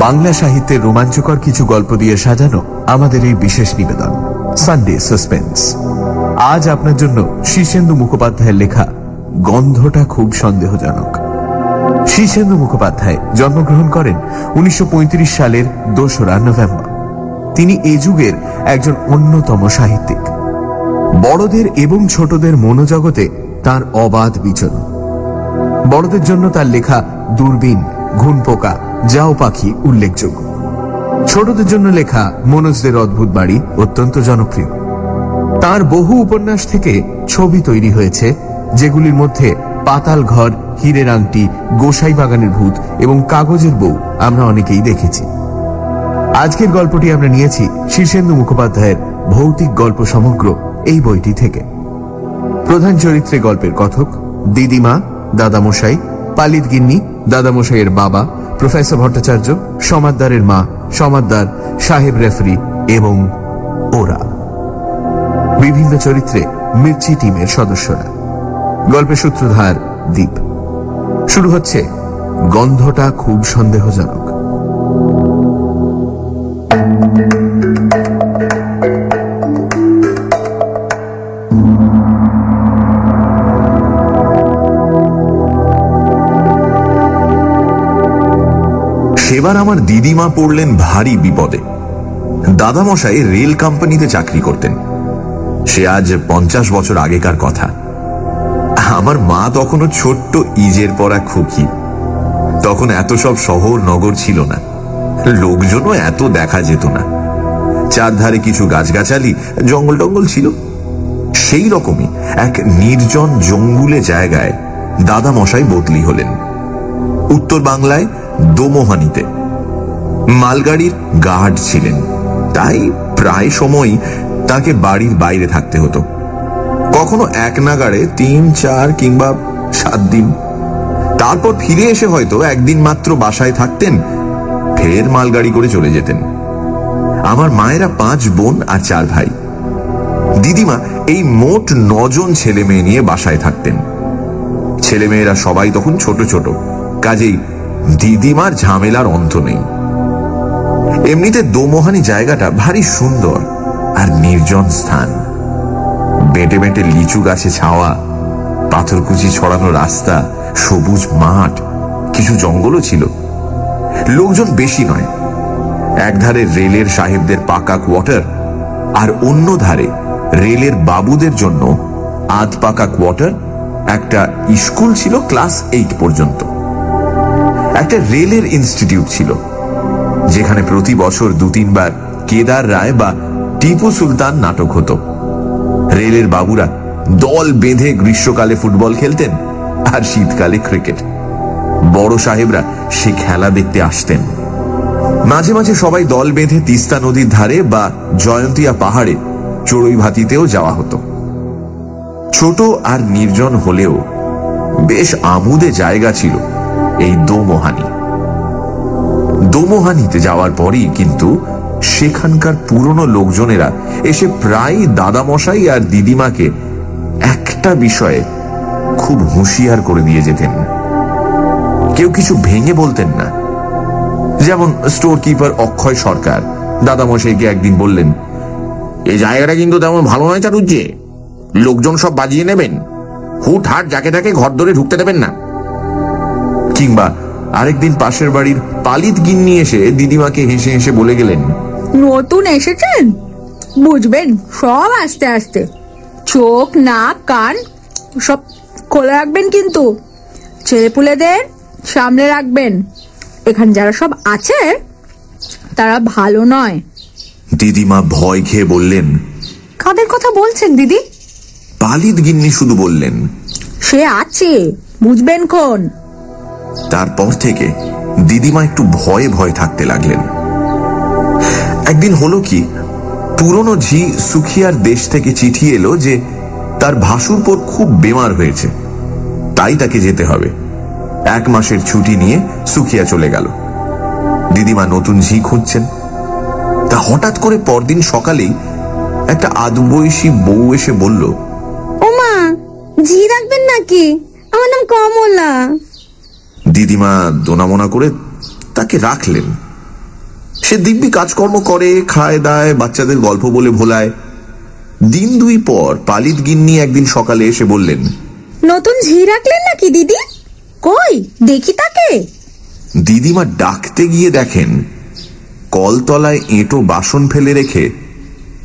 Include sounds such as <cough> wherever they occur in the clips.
বাংলা সাহিত্যের রোমাঞ্চকর কিছু গল্প দিয়ে সাজানো আমাদের এই বিশেষ নিবেদন। সানডে সাসপেন্স আজ আপনার জন্য শীর্ষেন্দু মুখোপাধ্যায়ের লেখা গন্ধটা খুব সন্দেহজনক। শীর্ষেন্দু মুখোপাধ্যায় জন্মগ্রহণ করেন উনিশশো পঁয়ত্রিশ সালের দোসরা নভেম্বর। তিনি এ যুগের একজন অন্যতম সাহিত্যিক। বড়দের এবং ছোটদের মনোজগতে তার অবাধ বিচরণ। বড়দের জন্য তার লেখা দূরবীন ঘুনপোকা যাও পাখি উল্লেখযোগ্য। ছোটদের জন্য লেখা মনোজদের অদ্ভুত বাড়ি অত্যন্ত জনপ্রিয়। তার বহু উপন্যাস থেকে ছবি তৈরি হয়েছে, যেগুলির মধ্যে পাতাল ঘর, হীরের আংটি, গোসাই বাগানের ভূত এবং কাগজের বউ আমরা অনেকেই দেখেছি। আজকের গল্পটি আমরা নিয়েছি শীর্ষেন্দু মুখোপাধ্যায়ের ভৌতিক গল্প সমগ্র এই বইটি থেকে। প্রধান চরিত্রে গল্পের কথক, দিদিমা, দাদামশাই, পালিত গিন্নি, দাদামশাইয়ের বাবা প্রফেসর ভট্টাচার্য, সমাদদারের মা, সমাদদার, সাহেব রেফারি এবং ওরা। বিভিন্ন চরিত্রে মির্চি টিমের সদস্যরা। গল্পের সূত্রধার দ্বীপ শুরু হচ্ছে গন্ধটা খুব সন্দেহজনক। সেবার আমার দিদিমা পড়লেন ভারী বিপদে। দাদামশাই রেল কোম্পানিতে চাকরি করতেন। সে আজ পঞ্চাশ বছর আগেকার কথা। আমার মা তখনও ছোট্ট ইজের পরা খুকি। তখন এত সব শহর নগর ছিল না। লোকজনও এত দেখা যেত না। চারধারে কিছু গাছগাছালি, জঙ্গল টঙ্গল ছিল। সেই রকমই এক নির্জন জঙ্গুলে জায়গায় দাদা মশাই বদলি হলেন। উত্তর বাংলায় দোমোহানিতে। মালগাড়ির গার্ড ছিলেন। তাই প্রায় সময়ই তাকে বাড়ির বাইরে থাকতে হতো। কখনো এক নাগাড়ে তিন, চার কিংবা সাত দিন। তারপর ফিরে এসে হয়তো একদিন মাত্র বাসায় থাকতেন, ফের মালগাড়ি করে চলে যেতেন। আমার মায়েরা পাঁচ বোন আর চার ভাই। দিদিমা এই মোট নজন ছেলে মেয়ে নিয়ে বাসায় থাকতেন। ছেলেমেয়েরা সবাই তখন ছোট ছোট, কাজেই দিদিমার ঝামেলার অন্ত নেই। এমনিতে দোমোহানি জায়গাটা ভারী সুন্দর আর নির্জন স্থান। বেঁটে বেঁটে লিচু গাছে ছাওয়া, পাথরকুচি ছড়ানো রাস্তা, সবুজ মাঠ, কিছু জঙ্গলও ছিল। লোকজন বেশি নয়। এক ধারে রেলের সাহেবদের পাকা কোয়ার্টার আর অন্য ধারে রেলের বাবুদের জন্য আধ পাকা কোয়ার্টার, একটা স্কুল ছিল ক্লাস এইট পর্যন্ত। একটা রেলের ইনস্টিটিউট ছিল, যেখানে প্রতি বছর দু তিনবার কেদার রায় বা টিপু সুলতান নাটক হতো। রেলের বাবুরা দল বেঁধে গ্রীষ্মকালে ফুটবল খেলতেন আর শীতকালে ক্রিকেট। বড় সাহেবরা সে খেলা দেখতে আসতেন। মাঝে মাঝে সবাই দল বেঁধে তিস্তা নদীর ধারে বা জয়ন্তিয়া পাহাড়ে চড়ুই ভাতিতেও যাওয়া হতো। ছোট আর নির্জন হলেও বেশ আমুদে জায়গা ছিল। এই দোমোহানি। দোমোহানিতে যাওয়ার পরই কিন্তু সেখানকার পুরনো লোকজনেরা এসে প্রায় দাদামশাই আর দিদিমাকে একটা বিষয়ে খুব হুঁশিয়ার করে দিয়ে যেতেন। কেউ কিছু ভেঙে বলতেন না। যেমন স্টোর কিপার অক্ষয় সরকার, দাদামশাইকে একদিন বললেন এই জায়গাটা কিন্তু তেমন ভালো নয় চাটুজ্জে লোকজন সব বাজিয়ে নেবেন। হুট হাট যাকে তাকে ঘর ধরে ঢুকতে দেবেন না। কিংবা আরেকদিন পাশের বাড়ির পালিত গিন্নি এসে দিদিমাকে হেসে হেসে বলে গেলেন নতুন এসেছেন? বুঝবেন সব আস্তে আস্তে। চোখ নাক কান সব খোলা রাখবেন কিন্তু। ছেলেপুলেদের সামনে রাখবেন। এখানে যারা সব আছে তারা ভালো নয়। দিদিমা ভয় খেয়ে বললেন কাদের কথা বলছেন দিদি? পালিত গিন্নি শুধু বললেন সে আছে বুঝবেন কোন? তারপর থেকে দিদিমা একটু ভয়ে ভয়ে থাকতে লাগলেন। একদিন হলো কি, পুরনো ঝি সুখিয়ার দেশ থেকে চিঠি এলো যে তার ভাসুরপর খুব বেমার হয়েছে, তাই তাকে যেতে হবে। এক মাসের ছুটি নিয়ে সুখিয়া চলে গেল। দিদিমা নতুন ঝি খুঁজছেন। তা হঠাৎ করে পরদিন সকালেই একটা আদবয়সী বউ এসে বলল, ওমা জি রাখবেন নাকি? আমার নাম কমলা। দিদিমা দোনামোনা করে তাকে রাখলেন। সে দিব্যি কাজকর্ম করে খায় দায় বাচ্চাদের গল্প বলে ভোলায়। দিন দুই পর পালিত গিন্নি একদিন সকালে এসে বললেন নতুন ঝি রাখলেন নাকি দিদি? কই? দেখি তাকে। দিদিমা ডাকতে গিয়ে দেখেন কলতলায় এঁটো বাসন ফেলে রেখে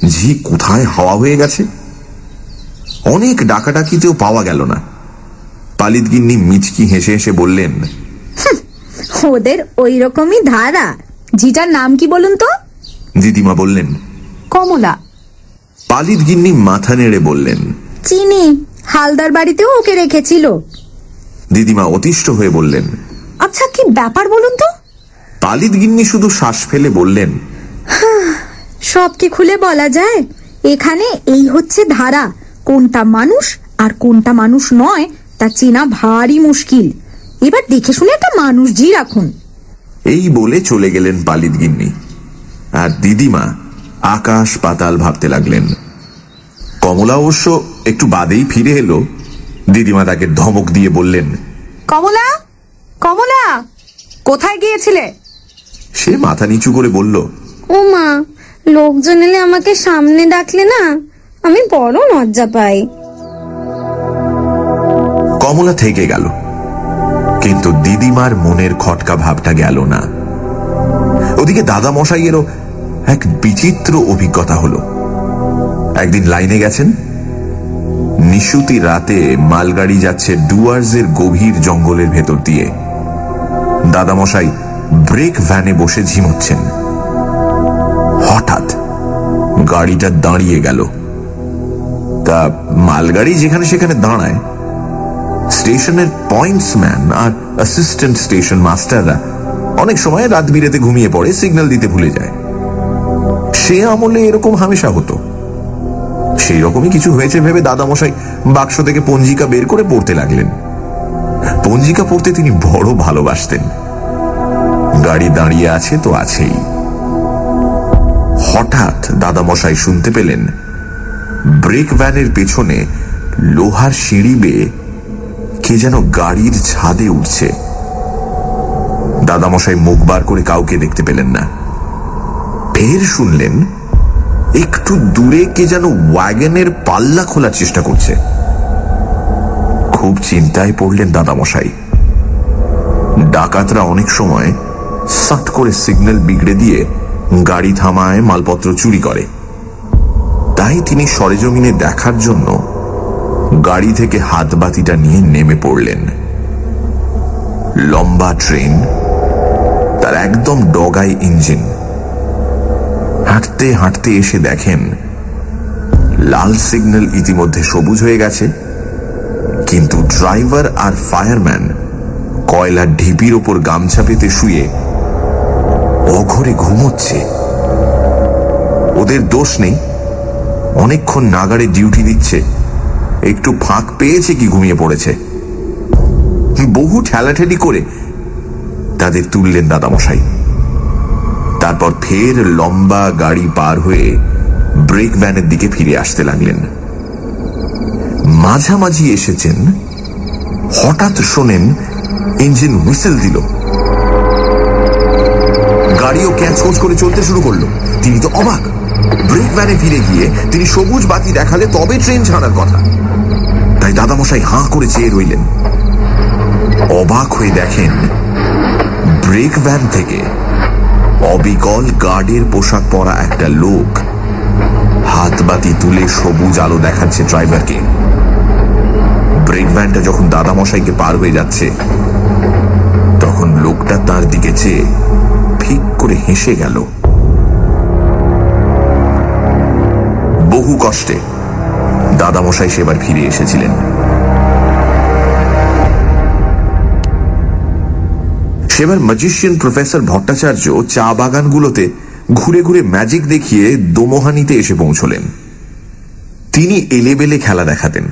ঝি কোথায় হাওয়া হয়ে গেছে? অনেক ডাকাডাকিতেও পাওয়া গেল না। পালিত গিন্নি মিচকি হেসে হেসে বললেন ওদের ওই রকমই ধারা। ঝিটার নাম কি বলুন তো? দিদিমা বললেন কমলা। পালিত গিন্নি মাথা নেড়ে বললেন চিনি হালদার বাড়িতেও ওকে রেখেছিল। দিদিমা অতিষ্ঠ হয়ে বললেন আচ্ছা কি ব্যাপার বলুন তো? পালিত গিন্নি শুধু শ্বাস ফেলে বললেন সব কি খুলে বলা যায়? এখানে এই হচ্ছে ধারা কোনটা মানুষ আর কোনটা মানুষ নয় তা চেনা ভারী মুশকিল। এবার দেখে শুনে একটা মানুষ জি রাখুন এই বলে চলে গেলেন পালিত গিন্নি। আর দিদিমা আকাশ পাতাল ভাবতে লাগলেন। কমলা অবশ্য একটু বাদেই ফিরে এলো। দিদিমা তাকে ধমক দিয়ে বললেন কমলা? কমলা? কোথায় গিয়েছিলে? সে মাথা নিচু করে বলল ও মা লোকজন এলে আমাকে সামনে ডাকলে না আমি বড় লজ্জা পাই। কমলা থেকে গেল। কিন্তু দিদিমার মনের খটকা ভাবটা গেল না। ওদিকে দাদা মশাইয়েরও এক বিচিত্র অভিজ্ঞতা হলো। একদিন লাইনে গেছেন। নিশুতি রাতে মালগাড়ি যাচ্ছে ডুয়ার্সের গভীর জঙ্গলের ভেতর দিয়ে। দাদামশাই ব্রেক ভ্যানে বসে ঝিমোচ্ছেন হঠাৎ গাড়িটা দাঁড়িয়ে গেল। তা মালগাড়ি যেখানে সেখানে দাঁড়ায় স্টেশনের পয়েন্টসম্যান আর অ্যাসিস্ট্যান্ট স্টেশন মাস্টাররা অনেক সময় রাত বিরেতে ঘুমিয়ে পড়ে সিগন্যাল দিতে ভুলে যায়। সে আমলে এরকম হামেশা হতো। সেই রকমই কিছু হয়েছে ভেবে দাদামশাই বাক্স থেকে পঞ্জিকা বের করে পড়তে লাগলেন। পঞ্জিকা পড়তে তিনি বড় ভালোবাসতেন। গাড়ি দাঁড়িয়ে আছে তো আছেই। হঠাৎ দাদামশাই শুনতে পেলেন, ব্রেক ভ্যানের পেছনে লোহার সিঁড়ি বেয়ে কে যেন গাড়ির ছাদে উঠছে। দাদামশাই মুখ বার করে কাউকে দেখতে পেলেন না। ফের শুনলেন, একটু দূরে কে যেন ওয়াগনের পাল্লা খোলার চেষ্টা করছে। খুব চিন্তায় পড়লেন দাদামশাই। ডাকাতরা অনেক সময় সাট করে সিগন্যাল বিগড়ে দিয়ে গাড়ি থামায়, মালপত্র চুরি করে। তাই তিনি সরেজমিনে দেখার জন্য গাড়ি থেকে হাত বাতিটা নিয়ে নেমে পড়লেন। লম্বা ট্রেন, তার একদম ডগায় ইঞ্জিন। হাঁটতে হাঁটতে এসে দেখেন, লাল সিগন্যাল ইতিমধ্যে সবুজ হয়ে গেছে, কিন্তু ড্রাইভার আর ফায়ারম্যান কয়লার ঢিপির ওপর গামছা পেতে শুয়ে অঘরে ঘুমোচ্ছে। ওদের দোষ নেই, অনেকক্ষণ নাগারে ডিউটি দিচ্ছে। একটু ফাঁক পেয়েছে কি ঘুমিয়ে পড়েছে। বহু ঠেলাঠেলি করে তাদের তুললেন দাদামশাই। তারপর ফের লম্বা গাড়ি পার হয়ে ব্রেক ভ্যানের দিকে ফিরে আসতে লাগলেন। মাঝামাঝি এসেছেন, হঠাৎ শোনেন ইঞ্জিন হুইসেল দিল। গাড়িও ক্যাচ ক্যাঁচ করে চলতে শুরু করল। তিনি তো অবাক। ব্রেক ভ্যানে ফিরে গিয়ে তিনি সবুজ বাতি দেখালে তবে ট্রেন ছাড়ার কথা। তাই দাদামশাই হাঁ করে চেয়ে রইলেন। অবাক হয়ে দেখেন, ব্রেক ভ্যান থেকে অবিকল গার্ডের পোশাক পরা একটা লোক হাত বাতি তুলে সবুজ আলো দেখাচ্ছে ড্রাইভারকে। ব্রেক ভ্যানটা যখন দাদামশাইকে পার হয়ে যাচ্ছে, তখন লোকটা তার দিকে চেয়ে ফিক করে হেসে গেল। বহু কষ্টে দাদামশাই সেবার ফিরে এসেছিলেন। সেবার ম্যাজিশিয়ান প্রফেসর ভট্টাচার্য চা বাগানগুলোতে ঘুরে ঘুরে ম্যাজিক দেখিয়ে দোমোহানিতে এসে পৌঁছলেন। তিনি এলেবেলে খেলা দেখাতেন।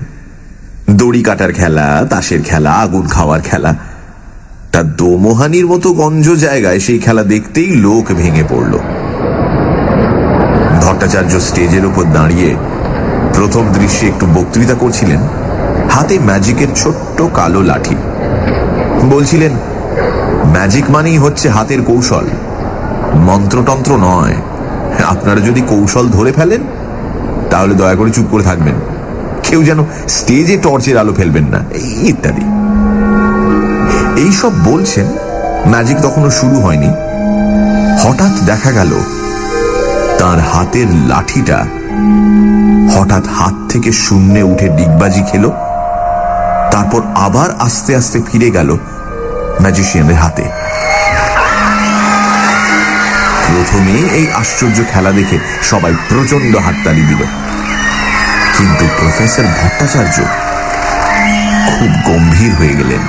দড়ি কাটার খেলা, তাসের খেলা, আগুন খাওয়ার খেলা। তা দোমোহানির মতো গঞ্জ জায়গায় সেই খেলা দেখতেই লোক ভেঙে পড়ল। ভট্টাচার্য স্টেজের উপর দাঁড়িয়ে প্রথম দৃশ্যে একটু বক্তৃতা করছিলেন হাতে ম্যাজিকের ছোট্ট কালো লাঠি। বলছিলেন, ম্যাজিক মানেই হচ্ছে হাতের কৌশল। মন্ত্রতন্ত্র নয়। আপনারা যদি কৌশল ধরে ফেলেন, তাহলে দয়া করে চুপ করে থাকবেন। কেউ যেন স্টেজে টর্চের আলো ফেলবেন না, ইত্যাদি। এইসব বলছেন, ম্যাজিক তখনও শুরু হয়নি। হঠাৎ দেখা গেল, তার হাতের লাঠিটা হঠাৎ হাত থেকে শূন্যে উঠে ডিগবাজি খেল, তারপর আবার আস্তে আস্তে ফিরে গেল ম্যাজিশিয়ানের হাতে। প্রথমে এই আশ্চর্য খেলা দেখে সবাই প্রচণ্ড হাততালি দিল। কিন্তু প্রফেসর ভট্টাচার্য খুব গম্ভীর হয়ে গেলেন।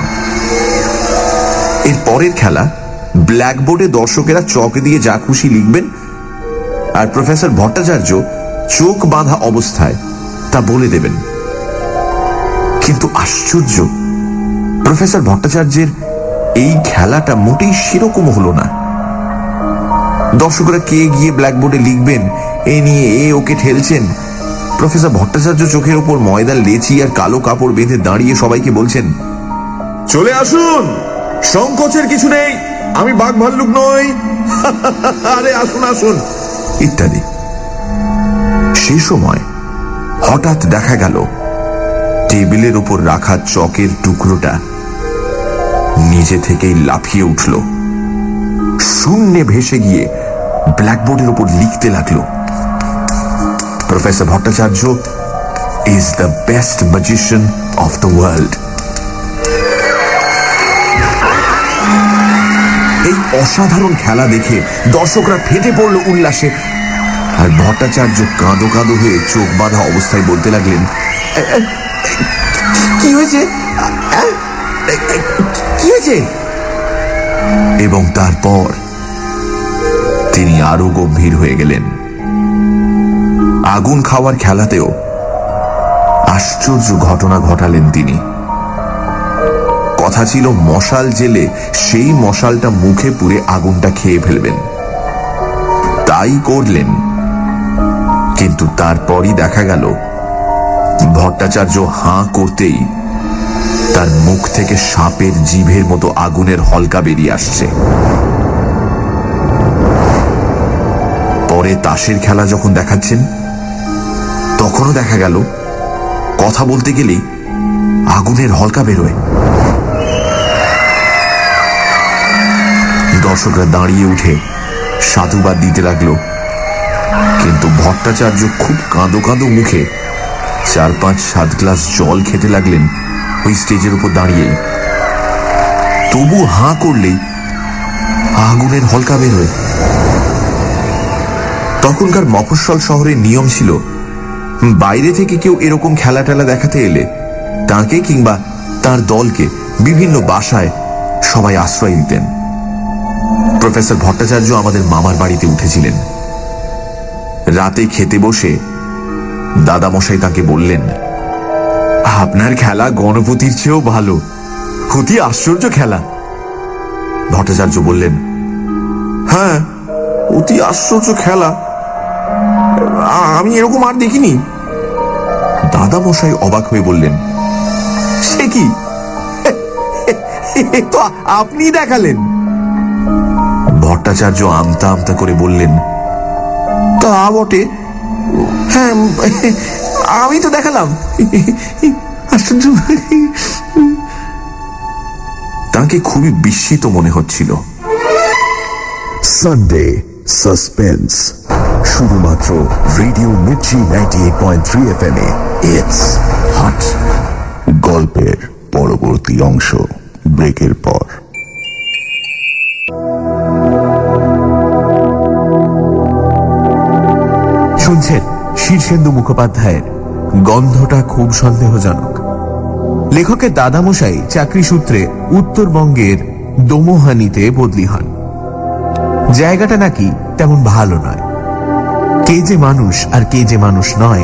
এর পরের খেলা, ব্ল্যাকবোর্ডে দর্শকেরা চক দিয়ে যা খুশি লিখবেন, আর প্রফেসর ভট্টাচার্য চোখ বাঁধা অবস্থায় তা বলে দেবেন। কিন্তু আশ্চর্য, প্রফেসর ভট্টাচার্যের এই খেলাটা মোটেই সেরকম হলো না। দর্শকরা কে গিয়ে ব্ল্যাকবোর্ডে লিখবেন, এ নিয়ে এ ওকে ঠেলছেন। প্রফেসর ভট্টাচার্য চোখের ওপর ময়দার লেচি আর কালো কাপড় বেঁধে দাঁড়িয়ে সবাইকে বলছেন, চলে আসুন! সংকোচের কিছু নেই, আমি বাঘ ভাল্লুক নই। <laughs> আরে আসুন আসুন। ইত্যাদি। সে সময় হঠাৎ দেখা গেল, টেবিলের উপর রাখা চকের টুকরোটা নিজে থেকেই লাফিয়ে উঠল। শূন্যে ভেসে গিয়ে ব্ল্যাকবোর্ডের উপর লিখতে লাগল, professor Bhattacharya is the best magician of the world এই অসাধারণ খেলা দেখে দর্শকরা ফেটে পড়ল উল্লাসে। আর ভট্টাচার্য কাঁদো কাঁদো হয়ে চোখ বাঁধা অবস্থায় বলতে লাগলেন "এ, এ, কি হয়েছে? কি হয়েছে? এবং তারপর তিনি আরও গম্ভীর হয়ে গেলেন। আগুন খাওয়ার খেলাতেও আশ্চর্য ঘটনা ঘটালেন তিনি। কথা ছিল মশাল জেলে সেই মশালটা মুখে পুরে আগুনটা খেয়ে ফেলবেন। তাই করলেন। কিন্তু তারপরই দেখা গেল, ভট্টাচার্য হাঁ করতেই তার মুখ থেকে সাপের জিভের মতো আগুনের হলকা বেরিয়ে আসছে। পরে তাসের খেলা যখন দেখাচ্ছেন, তখনও দেখা গেল, কথা বলতে গেলেই আগুনের হলকা বেরোয়। দর্শকরা দাঁড়িয়ে উঠে সাধুবাদ দিতে লাগল। কিন্তু ভট্টাচার্য খুব কাঁদো কাঁদো মুখে চার পাঁচ সাত গ্লাস জল খেতে লাগলেন ওই স্টেজের উপর দাঁড়িয়ে। তবু হাঁ করলেই আগুনের হলকা বেরোয় তখনকার মফস্বল শহরের নিয়ম ছিল, বাইরে থেকে কেউ এরকম খেলা টেলা দেখাতে এলে তাকে কিংবা তার দলকে বিভিন্ন বাসায় সবাই আশ্রয় দিতেন। প্রফেসর ভট্টাচার্য আমাদের মামার বাড়িতে উঠেছিলেন। রাতে খেতে বসে দাদামশাই তাকে বললেন, আপনার খেলা গণপতির চেয়েও ভালো। অতি আশ্চর্য খেলা। ভট্টাচার্য বললেন হ্যাঁ অতি আশ্চর্য খেলা। আমি এরকম আর দেখিনি। দাদামশাই অবাক হয়ে বললেন, সে কি? তো আপনি দেখালেন। ভট্টাচার্য আমতা আমতা করে বললেন তা বটে। হ্যাঁ আমি তো দেখালাম। আশ্চর্য তাকে খুবই বিস্মিত মনে হচ্ছিল। সানডে সাসপেন্স শুধুমাত্র radio Mirchi ninety eight point three F M A. It's hot গল্পের পরবর্তী অংশ ব্রেকের পর। শুনছেন শীর্ষেন্দু মুখোপাধ্যায়ের। গন্ধটা খুব সন্দেহজনক। লেখকের দাদামশাই চাকরি সূত্রে উত্তরবঙ্গের দোমোহানিতে বদলি হন। জায়গাটা নাকি তেমন ভালো নয়। কে যে মানুষ আর কে যে মানুষ নয়,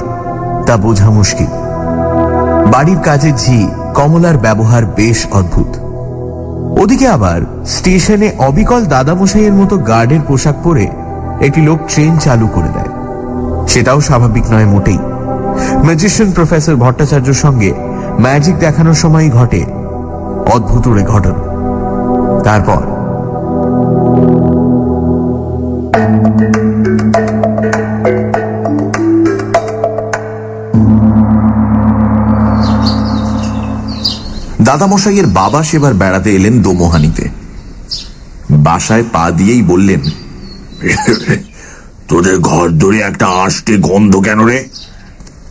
তা বোঝা মুশকিল। বাড়ির কাজের ঝি কমলার ব্যবহার বেশ অদ্ভুত। ওদিকে আবার স্টেশনে অবিকল দাদামশাইয়ের মতো গার্ডের পোশাক পরে একটি লোক ট্রেন চালু করে দেয়। সেটাও স্বাভাবিক নয় মোটেই। ম্যাজিশিয়ান প্রফেসর ভট্টাচার্যর সঙ্গে ম্যাজিক দেখানোর সময় ঘটে অদ্ভুত ঘটনা। তারপর দাদামশাইয়ের বাবা সেবার বেড়াতে এলেন দোমোহানিতে। বাসায় পা দিয়েই বললেন তোদের ঘর ধরে একটা আষ্টে গন্ধ কেন রে?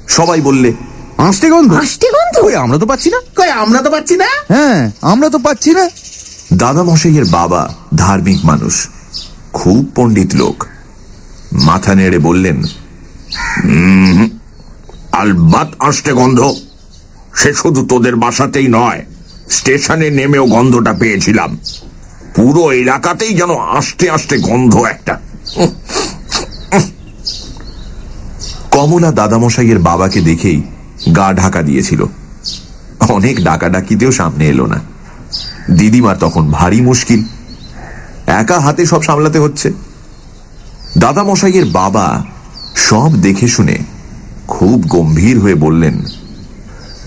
সবাই বললে আষ্টে গন্ধ? আষ্টে গন্ধ? কই আমরা তো পাচ্ছি না? কই আমরা তো পাচ্ছি না? হ্যাঁ আমরা তো পাচ্ছি না। দাদামশাইয়ের বাবা ধার্মিক মানুষ খুব পণ্ডিত লোক। মাথা নেড়ে বললেন "উম, আলবাত আষ্টে গন্ধ। সে শুধু তোদের বাসাতেই নয় স্টেশনে নেমেও গন্ধটা পেয়েছিলাম। পুরো এলাকাতেই যেন আস্তে আস্তে গন্ধ একটা। কমলা দাদামশাইয়ের বাবাকে দেখেই গা ঢাকা দিয়েছিল। অনেক ডাকাডাকিতেও সামনে এলো না। দিদিমার তখন ভারী মুশকিল। একা হাতে সব সামলাতে হচ্ছে। দাদামশাইয়ের বাবা সব দেখে শুনে খুব গম্ভীর হয়ে বললেন,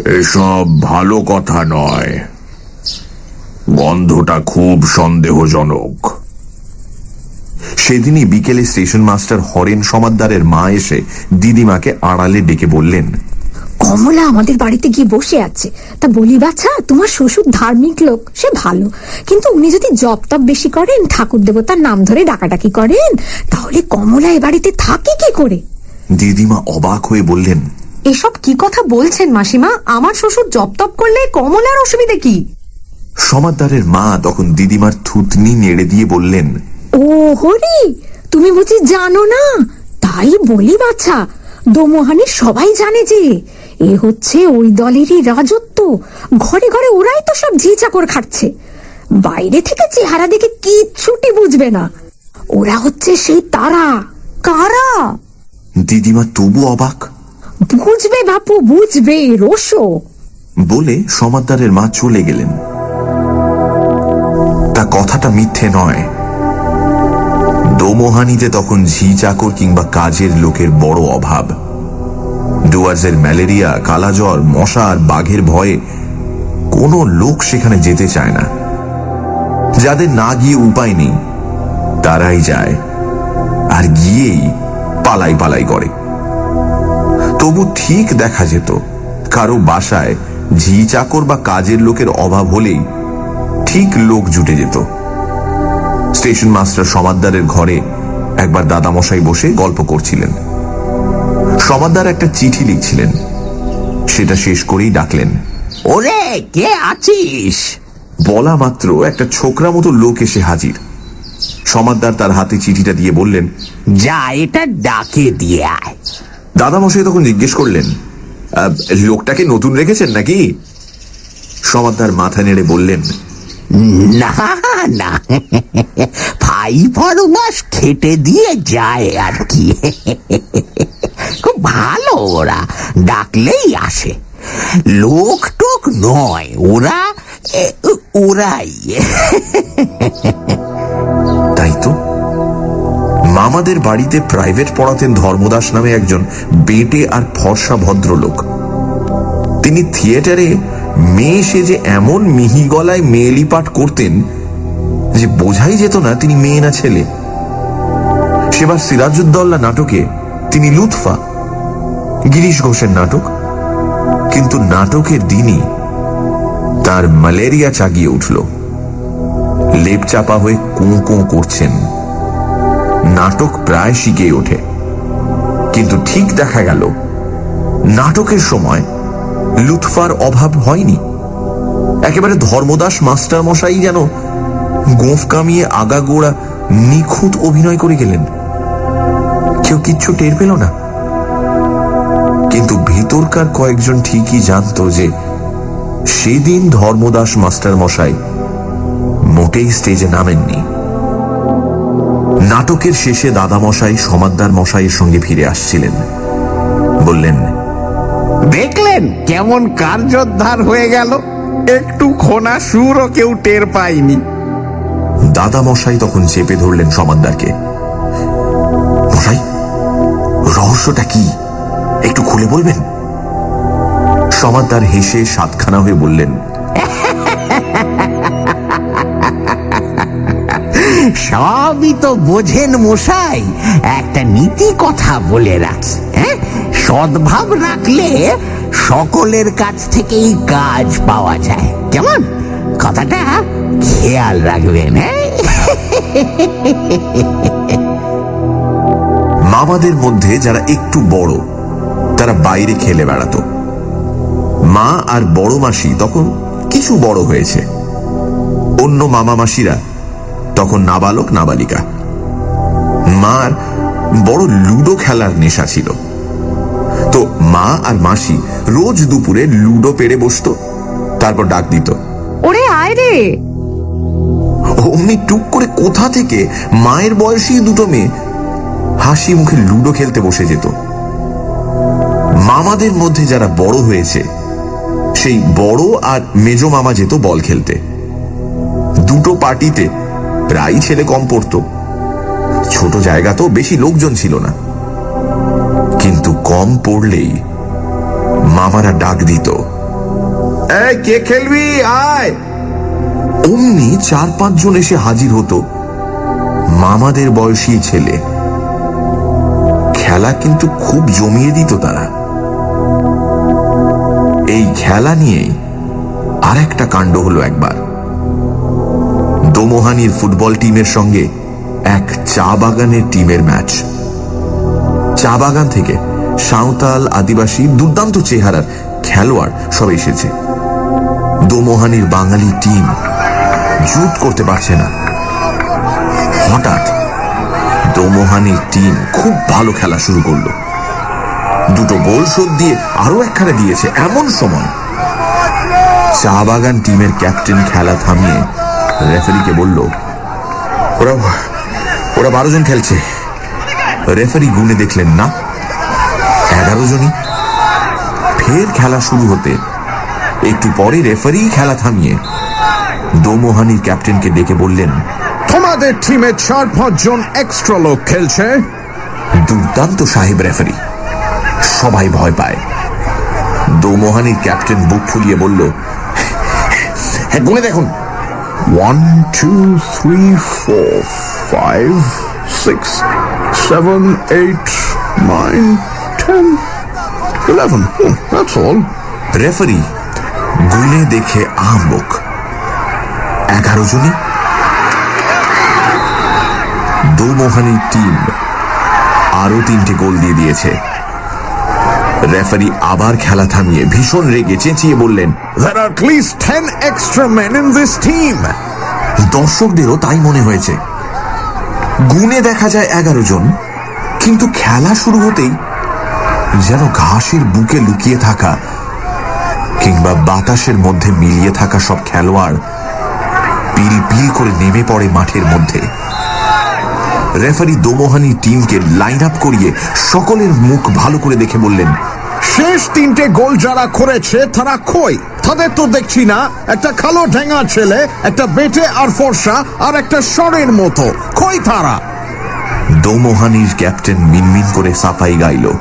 এসব ভালো কথা নয়। গন্ধটা খুব সন্দেহজনক। সেদিনই বিকেলে স্টেশন মাস্টার হরেন সমাদ্দারের মা এসে দিদিমাকে আড়ালে ডেকে বললেন কমলা আমাদের বাড়িতে গিয়ে বসে আছে। তা বলি বাছা তোমার শ্বশুর ধার্মিক লোক সে ভালো। কিন্তু উনি যদি জপ তপ বেশি করেন ঠাকুর দেবতার নাম ধরে ডাকাডাকি করেন তাহলে কমলা এ বাড়িতে থাকে কি করে? দিদিমা অবাক হয়ে বললেন এসব কি কথা বলছেন মাসিমা? আমার শ্বশুর জপ তপ করলে কমলার অসুবিধে কি? সমাদ্দারের মা তখন দিদিমার থুতনি নেড়ে দিয়ে বললেন ও হরি তুমি বুঝি জানো না? তাই বলি বাছা দোমোহানি সবাই জানে যে এ হচ্ছে ওই দলেরই রাজত্ব। ঘরে ঘরে ওরাই তো সব ঝি চাকর খাচ্ছে বাইরে থেকে চেহারা দেখে কিচ্ছুটি বুঝবে না। ওরা হচ্ছে সেই তারা। কারা? দিদিমা তবু অবাক। বুঝবে বাপু বুঝবে রোশো বলে সমাদ্দারের মা চলে গেলেন। তা কথাটা মিথ্যে নয়। দোমোহানিতে তখন ঝি চাকর কিংবা কাজের লোকের বড় অভাব। ডুয়ার্সের ম্যালেরিয়া, কালাজ্বর, মশা আর বাঘের ভয়ে কোনো লোক সেখানে যেতে চায় না। যাদের না গিয়ে উপায় নেই, তারাই যায় আর গিয়েই পালাই পালাই করে। তবু ঠিক দেখা যেত, কারও বাসায় ঝি চাকর বা কাজের লোকের অভাব হলেই ঠিক লোক জুটে যেত। স্টেশন মাস্টার সমাদ্দারের ঘরে একবার দাদামশাই বসে গল্প করছিলেন। সমাদ্দার একটা চিঠি লিখছিলেন। সেটা শেষ করেই ডাকলেন ওরে কে আছিস? বলা মাত্র একটা ছোকরা মতো লোক এসে হাজির। সমাদ্দার তার হাতে চিঠিটা দিয়ে বললেন যা এটা ডাকে দিয়ে আয়। দাদামশাই তখন জিজ্ঞেস করলেন "আহ, লোকটাকে নতুন রেখেছেন নাকি? সমাদ্দার মাথা নেড়ে বললেন না না। ভাই ফরমাস খেটে দিয়ে যায় আর কি। খুব ভালো ওরা, ডাকলেই আসে। লোক টোক নয়, ওরা ওরাই। তাই তো। মামাদের বাড়িতে প্রাইভেট পড়াতেন ধর্মদাস নামে একজন বেটে আর ফর্সা ভদ্রলোক। তিনি থিয়েটারে মেয়ে সে যে এমন মিহি গলায় মেয়েলি পাঠ করতেন যে বোঝাই যেত না তিনি মেয়ে না ছেলে। সেবার সিরাজউদ্দৌল্লা নাটকে তিনি লুৎফা, গিরিশ ঘোষের নাটক। কিন্তু নাটকের দিনই তার ম্যালেরিয়া চাগিয়ে উঠল। লেপ চাপা হয়ে কুঁ কুঁ করছেন। নাটক প্রায় শিখে ওঠে। কিন্তু ঠিক দেখা গেল, নাটকের সময় লুৎফার অভাব হয়নি। একেবারে ধর্মদাস মাস্টার মশাই যেন গোঁফ কামিয়ে আগাগোড়া নিখুঁত অভিনয় করে গেলেন। কেউ কিচ্ছু টের পেল না। কিন্তু ভিতরকার কয়েকজন ঠিকই জানতো যে সেদিন ধর্মদাস মাস্টার মশাই মোটেই স্টেজে নামেননি। নাটকের শেষে দাদামশাই সমাদ্দার মশাইয়ের সঙ্গে ফিরে আসছিলেন। বললেন, দেখলেন কেমন কার্যোদ্ধার হয়ে গেল? একটু খোনা সুরও কেউ টের পায়নি। দাদামশাই তখন চেপে ধরলেন সমাদ্দারকে মশাই, রহস্যটা কি? একটু খুলে বলবেন? সমাদ্দার হেসে সাতখানা হয়ে বললেন, সবই তো বোঝেন মশাই, একটা নীতি কথা বলে রাখি হ্যাঁ? সদ্ভাব রাখলে সকলের কাছ থেকেই কাজ পাওয়া যায়। কেমন? কথাটা খেয়াল রাখবেন হ্যাঁ? মামাদের মধ্যে যারা একটু বড়, তারা বাইরে খেলে বেড়াতো। মা আর বড় মাসি তখন কিছু বড় হয়েছে। অন্য মামা মাসিরা তখন নাবালক, নাবালিকা। মার বড় লুডো খেলার নেশা ছিল। তো মা আর মাসি রোজ দুপুরে লুডো পেড়ে বসতো, তারপর ডাক দিত। ওরে আয় রে! অমনি টুক করে কোথা থেকে মায়ের বয়সী দুটো মেয়ে হাসি মুখে লুডো খেলতে বসে যেত। মামাদের মধ্যে যারা বড় হয়েছে, সেই বড় আর মেজো মামা যেত বল খেলতে। দুটো পার্টিতে প্রায় ছেলে কম পড়তো। ছোট জায়গা তো বেশি লোকজন ছিল না। কিন্তু কম পড়লেই মামারা ডাক দিত কে খেলবি? আয়! অমনি চার পাঁচজন এসে হাজির হতো। মামাদের বয়সী ছেলে। খেলা কিন্তু খুব জমিয়ে দিত তারা। এই খেলা নিয়েই আর একটা কাণ্ড হলো একবার। দোমোহানির ফুটবল টিমের সঙ্গে এক চা বাগানের টিমের ম্যাচ। চা বাগান থেকে সাঁওতাল আদিবাসী দুর্দান্ত চেহারার খেলোয়াড় সব এসেছে। দোমোহানির বাঙালি টিম জুট করতে পারছে না। হঠাৎ দোমোহানির টিম খুব ভালো খেলা শুরু করল। দুটো গোল শোধ দিয়ে আরও একখানে দিয়েছে এমন সময়। চা বাগান টিমের ক্যাপ্টেন খেলা থামিয়ে রেফারিকে বলল, ওরা ওরা বারো জন খেলছে। রেফারি গুনে দেখলেন না। এগারো জনই। ফের খেলা শুরু হতে একটু পরে রেফারি খেলা থামিয়ে দোমোহানির ক্যাপ্টেনকে ডেকে বললেন তোমাদের টিমে চার পাঁচ জন এক্সট্রা লোক খেলছে। দুর্দান্ত সাহেব রেফারি সবাই ভয় পায়। দোমোহানির ক্যাপ্টেন বুক ফুলিয়ে বলল হ্যাঁ গুনে দেখুন। One two three four five six seven eight nine ten eleven that's all referee গুনে দেখে আহম্বক এগারো জনই দোমোহানির টিম আরও তিনটে গোল দিয়ে দিয়েছে। রেফারি আবার খেলা থামিয়ে ভীষণ রেগে চেঁচিয়ে বললেন, There are at least 10 extra men in this team. দর্শকদেরও তাই মনে হয়েছে। গুনে দেখা যায় এগারো জন, কিন্তু খেলা শুরু হতেই যেন ঘাসের বুকে লুকিয়ে থাকা কিংবা বাতাসের মধ্যে মিলিয়ে থাকা সব খেলোয়াড় পিল করে নেমে পড়ে মাঠের মধ্যে। রেফারি দোমোহানি টিমকে লাইন আপ করিয়ে সকলের মুখ ভালো করে দেখে বললেন শেষ তিনটে গোল যারা করেছে তারা কই? তাদের তো দেখছি না। একটা কালো ঢেঙা ছেলে একটা বেটে আর ফর্সা আর একটা স্বরের মতো। কই তারা? দোমোহানির ক্যাপ্টেন মিনমিন করে সাফাই গাইল।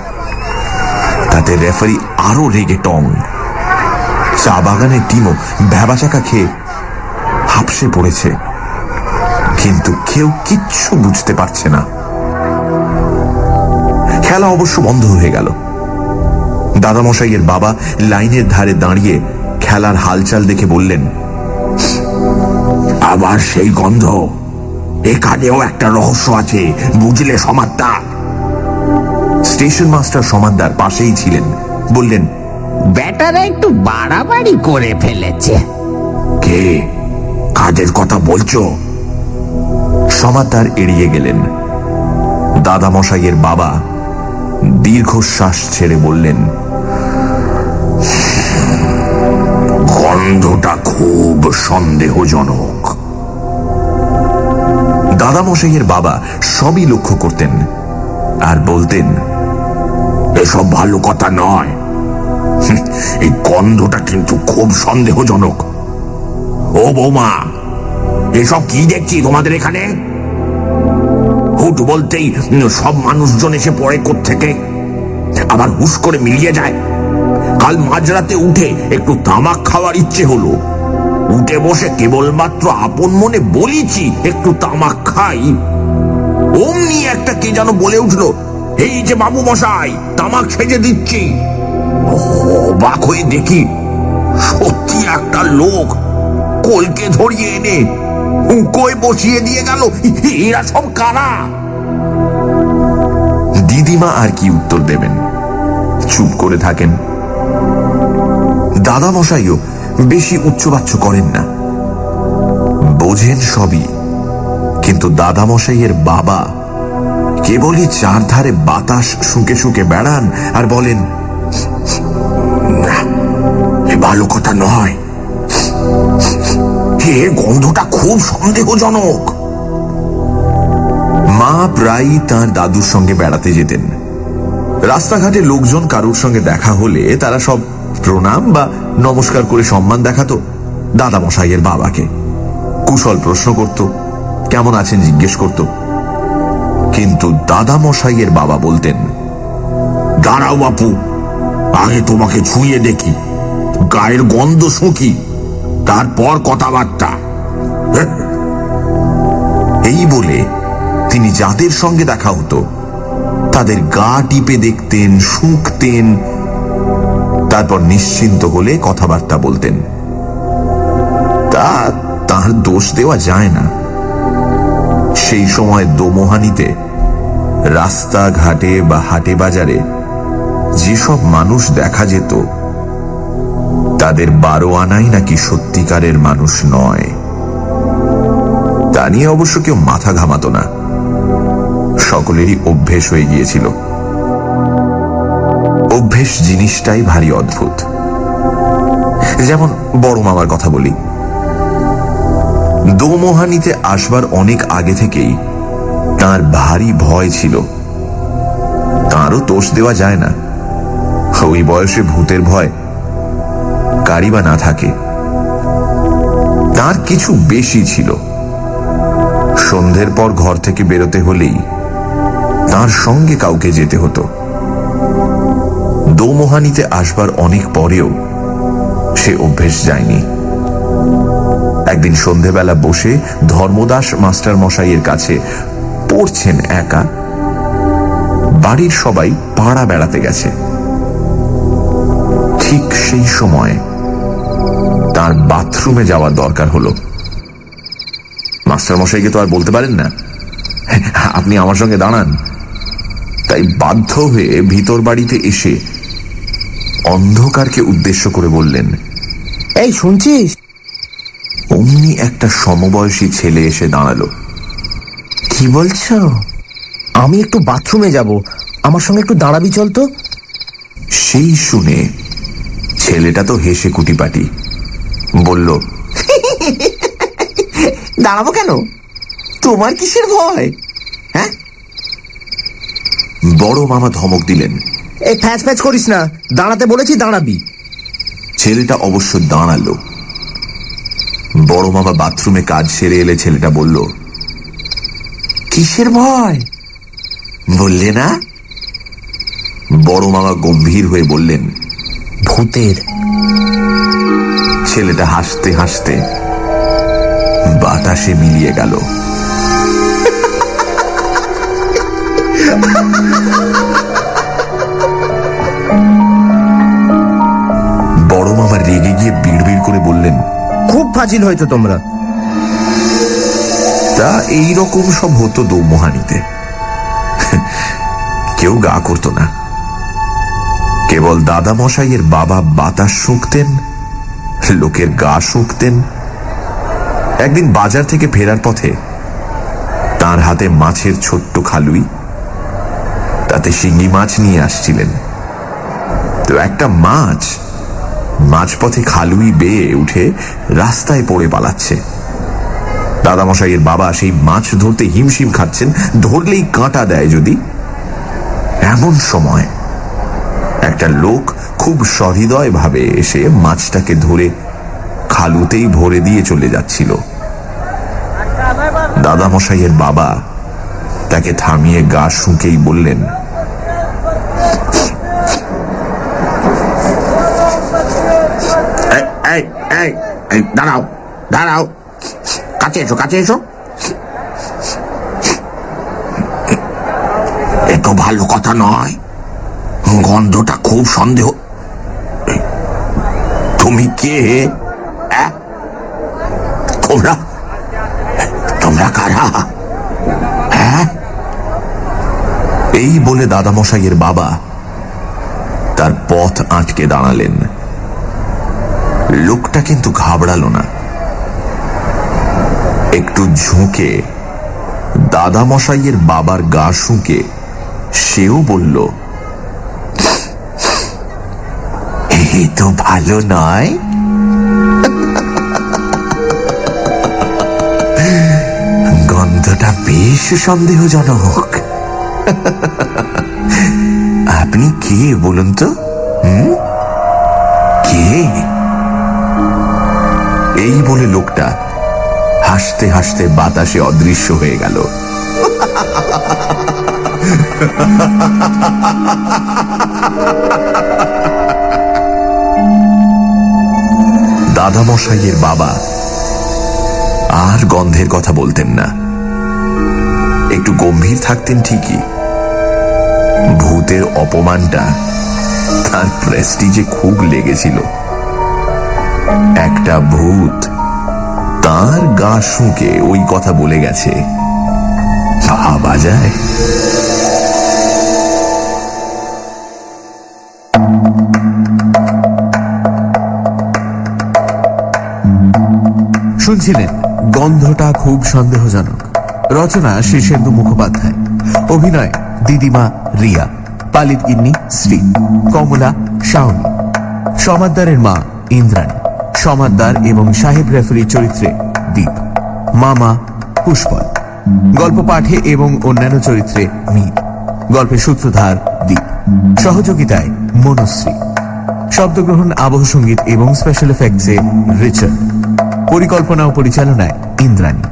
তাতে রেফারি আরও রেগে টং। চা বাগানের টিমও ভ্যাবাচাকা খেয়ে হাপসে পড়েছে। কিন্তু কেউ কিচ্ছু বুঝতে পারছে না। খেলা অবশ্য বন্ধ হয়ে গেল। দাদামশাইয়ের বাবা লাইনের ধারে দাঁড়িয়ে খেলার হালচাল দেখে বললেন আবার সেই গন্ধ। এখানেও একটা রহস্য আছে বুঝলে সমাত্তা স্টেশন মাস্টার সমানদার পাশেই ছিলেন। বললেন ব্যাটারা একটু বাড়াবাড়ি করে ফেলেছে। কে? কাজের কথা বলছো? সমাতার এড়িয়ে গেলেন। দাদামশাইয়ের বাবা দীর্ঘশ্বাস ছেড়ে বললেন, গন্ধটা খুব সন্দেহজনক। দাদামশাইয়ের বাবা সবই লক্ষ্য করতেন আর বলতেন, এসব ভালো কথা নয়। এই গন্ধটা কিন্তু খুব সন্দেহজনক। ও বৌমা, এসব কি দেখছি তোমাদের এখানে? হুট বলতেই সব মানুষজন এসে পড়ে থেকে আবার হুশ করে মিলিয়ে যায়। কাল মাঝরাতে উঠে একটু তামাক খাওয়ার ইচ্ছে হলো। উঠে বসে কেবলমাত্র আপন মনে বলিছি, একটু তামাক খাই। অমনি একটা কে যেন বলে উঠল, এই যে বাবু মশাই, তামাক সেজে দিচ্ছি। অবাক হয়ে দেখি, সত্যি একটা লোক কলকে ধরিয়ে এনে হুঁকোয় বসিয়ে দিয়ে গেল। এরা সব কারা? দিদিমা আর কি উত্তর দেবেন? চুপ করে থাকেন। দাদা মশাইও বেশি উচ্চবাচ্য করেন না। বোঝেন সবই, কিন্তু দাদা মশাইয়ের বাবা কেবলই চারধারে বাতাস শুকে শুকে বেড়ান আর বলেন ভালো কথা নয়। এ গন্ধটা খুব সন্দেহজনক। মা প্রায়ই তার দাদুর সঙ্গে বেড়াতে যেতেন। রাস্তাঘাটে লোকজন কারুর সঙ্গে দেখা হলে তারা সব প্রণাম বা নমস্কার করে সম্মান দেখাতো দাদা মশাইয়ের বাবাকে। কুশল প্রশ্ন করত, কেমন আছেন? জিজ্ঞেস করত। কিন্তু দাদা মশাইয়ের বাবা বলতেন, দাঁড়াও বাপু, আগে তোমাকে ছুঁয়ে দেখি, গায়ের গন্ধ শুকি। তারপর কথাবার্তা। এই বলে তিনি যাদের সঙ্গে দেখা হতো। তাদের গা টিপে দেখতেন, শুঁকতেন। তারপর নিশ্চিন্ত হলে কথাবার্তা বলতেন। তা তার দোষ দেওয়া যায় না। সেই সময় দোমোহানিতে রাস্তাঘাটে বা হাটে বাজারে যেসব মানুষ দেখা যেত তাদের বারো আনাই নাকি সত্যিকারের মানুষ নয়? তা নিয়ে অবশ্য কেউ মাথা ঘামাতো না। সকলেরই অভ্যেস হয়ে গিয়েছিল। অভ্যেস জিনিসটাই ভারী অদ্ভুত। যেমন বড় মামার কথা বলি। দোমোহানিতে আসবার অনেক আগে থেকেই তার ভারী ভয় ছিল। তারও তোষ দেওয়া যায় না। ওই বয়সে ভূতের ভয় কারি বা না থাকে। তার কিছু বেশি ছিল। সন্ধ্যের পর ঘর থেকে বেরোতে হলেই তার সঙ্গে কাউকে যেতে হতো। দোমোহানিতে আসবার অনেক পরেও সে অভ্যেস যায়নি। একদিন সন্ধেবেলা বসে ধর্মদাস মাস্টার মশাইয়ের কাছে, পড়ছেন একা? বাড়ির সবাই পাড়া বেড়াতে গেছে। ঠিক সেই সময় তার বাথরুমে যাওয়ার দরকার হলো। মাস্টার মশাইকে তো আর বলতে পারেন না। আপনি আমার সঙ্গে দাঁড়ান। তাই বাধ্য হয়ে ভিতর বাড়িতে এসে অন্ধকারকে উদ্দেশ্য করে বললেন এই শুনছিস? অমনি একটা সমবয়সী ছেলে এসে দাঁড়াল। কি বলছ? আমি একটু বাথরুমে যাব। আমার সঙ্গে একটু দাঁড়াবি চল তো। সেই শুনে ছেলেটা তো হেসে কুটিপাটি। বলল <laughs> দাঁড়াবো কেন? তোমার কিসের ভয়? হ্যাঁ? বড় মামা ধমক দিলেন। এই ফ্যাচ ফ্যাচ করিস না দাঁড়াতে বলেছি দাঁড়াবি। ছেলেটা অবশ্য দাঁড়াল। বড় মামা বাথরুমে কাজ সেরে এলে ছেলেটা বলল কিসের ভয়? বললে না? বড় মামা গম্ভীর হয়ে বললেন ভূতের। ছেলেটা হাসতে হাসতে বাতাসে মিলিয়ে গেল। বড় মামা রেগে গিয়ে বিড়বিড় করে বললেন খুব ফাজিল হয়েছো তোমরা। তা এই রকম সব হতো দৌমোহানিতে। কেউ গা করত না। কেবল দাদা মশাইয়ের বাবা বাতাস শুঁকতেন লোকের গা শুঁকতেন। একদিন বাজার থেকে ফেরার পথে তার হাতে মাছের ছোট্ট খালুই। তাতে শিঙি মাছ নিয়ে আসছিলেন। তো একটা মাছ মাঝপথে খালুই বেয়ে উঠে রাস্তায় পড়ে পালাচ্ছে। দাদামশাইয়ের বাবা সেই মাছ ধরতে হিমশিম খাচ্ছেন, ধরলেই কাঁটা দেয় যদি। এমন সময় একটা লোক খুব সহৃদয় ভাবে এসে মাছটাকে ধরে খালুতেই ভরে দিয়ে চলে যাচ্ছিল। দাদামশাইয়ের বাবা তাকে থামিয়ে গা শুঁকেই বললেন দাঁড়াও দাঁড়াও। কাছে এসো কাছে এসো। এত ভালো কথা নয়। গন্ধটা খুব সন্দেহ। তুমি কে তোমরা? তোমরা কারা? এই বলে দাদামশাইয়ের বাবা তার পথ আটকে দাঁড়ালেন। লোকটা কিন্তু ঘাবড়ালো না। একটু ঝুঁকে দাদামশাইয়ের বাবার গা শুঁকে সেও বলল এ তো ভালো নয়। গন্ধটা বেশ সন্দেহজনক। আপনি কে বলুন তো? হুম? কে? এই বলে লোকটা হাসতে হাসতে বাতাসে অদৃশ্য হয়ে গেল। <laughs> দাদামশাইয়ের বাবা আর গন্ধের কথা বলতেন না। একটু গম্ভীর থাকতেন ঠিকই। ভূতের অপমানটা তার প্রেস্টিজে খুব লেগেছিল। একটা ভূত তার গা শুঁকে ওই কথা বলে গেছে। ভাবা যায় শুনছিলেন গন্ধটা খুব সন্দেহজনক। রচনা শীর্ষেন্দু মুখোপাধ্যায়। অভিনয় দিদিমা রিয়া। পালিত গিন্নি শ্রী। কমলা শাওনি সমাদ্দারের মা ইন্দ্রাণী। সমাদ্দার এবং সাহেব রেফারি চরিত্রে দীপ। মামা পুষ্পল। গল্প পাঠে এবং অন্যান্য চরিত্রে মীর গল্পের সূত্রধার দীপ। সহযোগিতায় মনশ্রী। শব্দগ্রহণ, আবহ সংগীত এবং স্পেশাল এফেক্টসে রিচার্ড। পরিকল্পনা ও পরিচালনায় ইন্দ্রাণী।